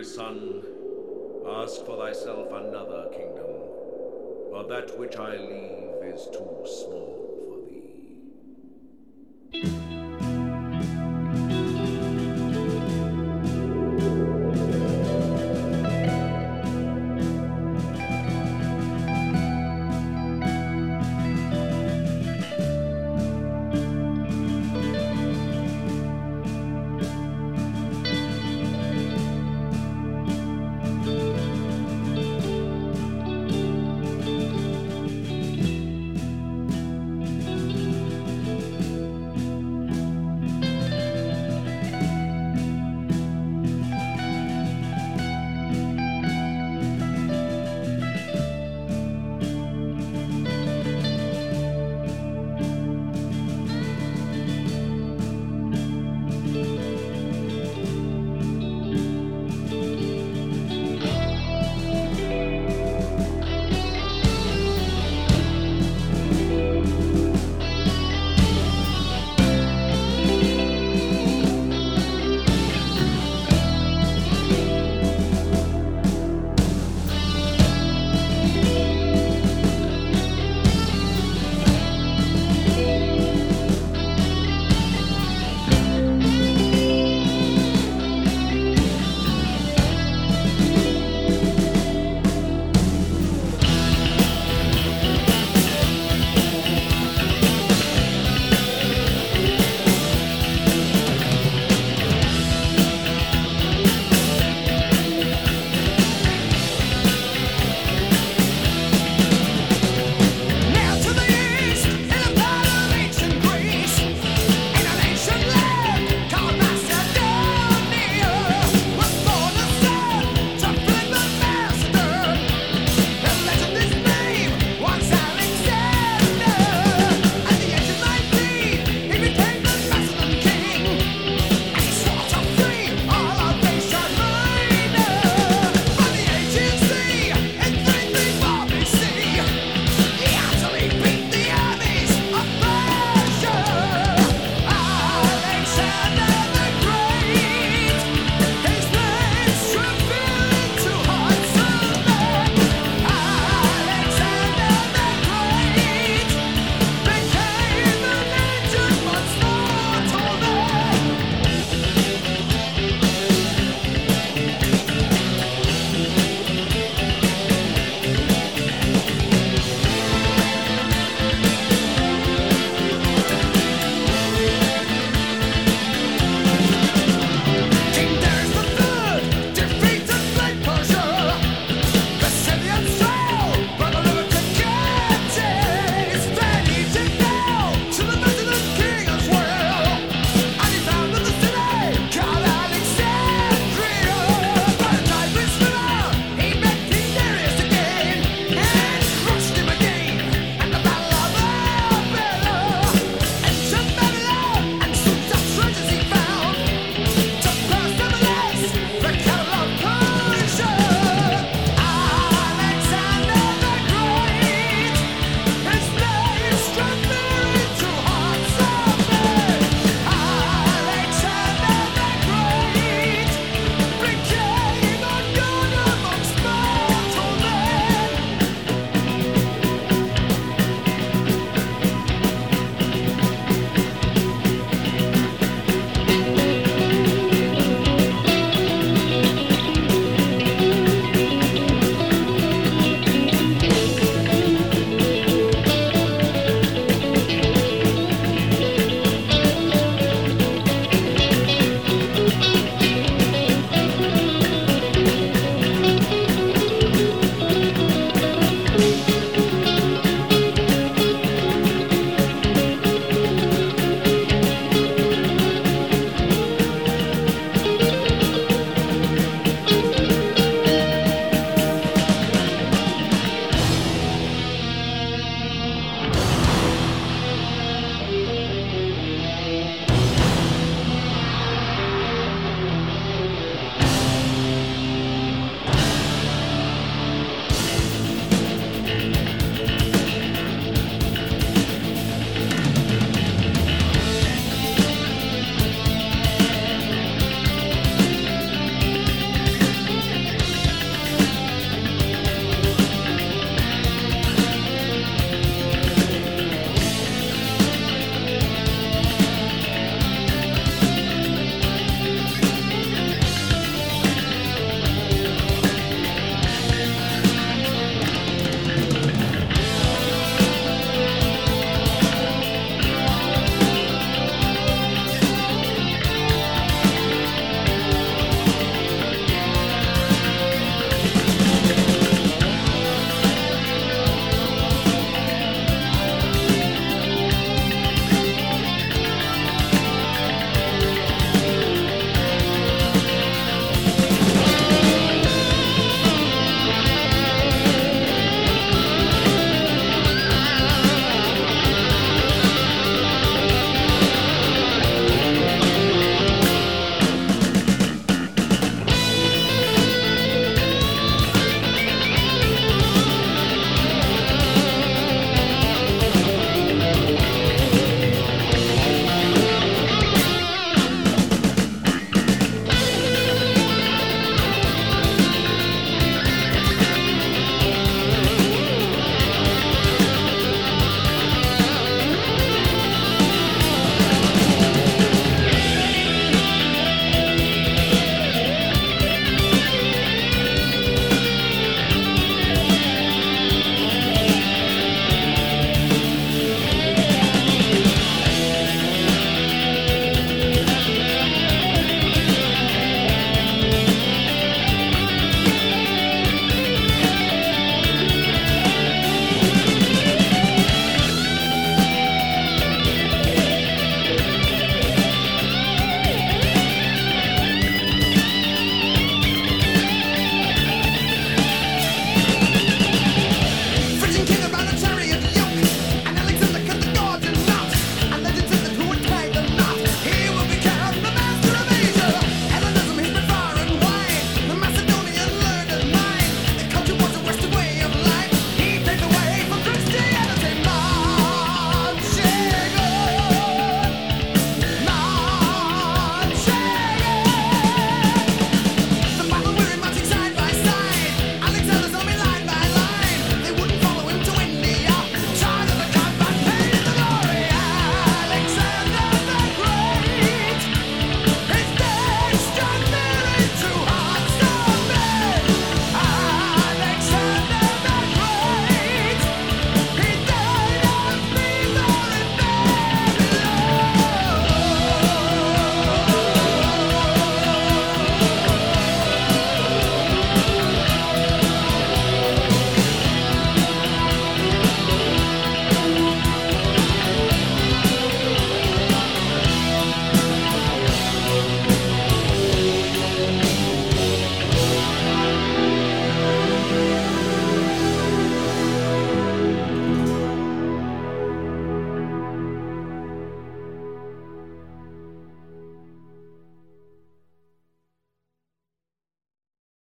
My son, ask for thyself another kingdom, for that which I leave is too small.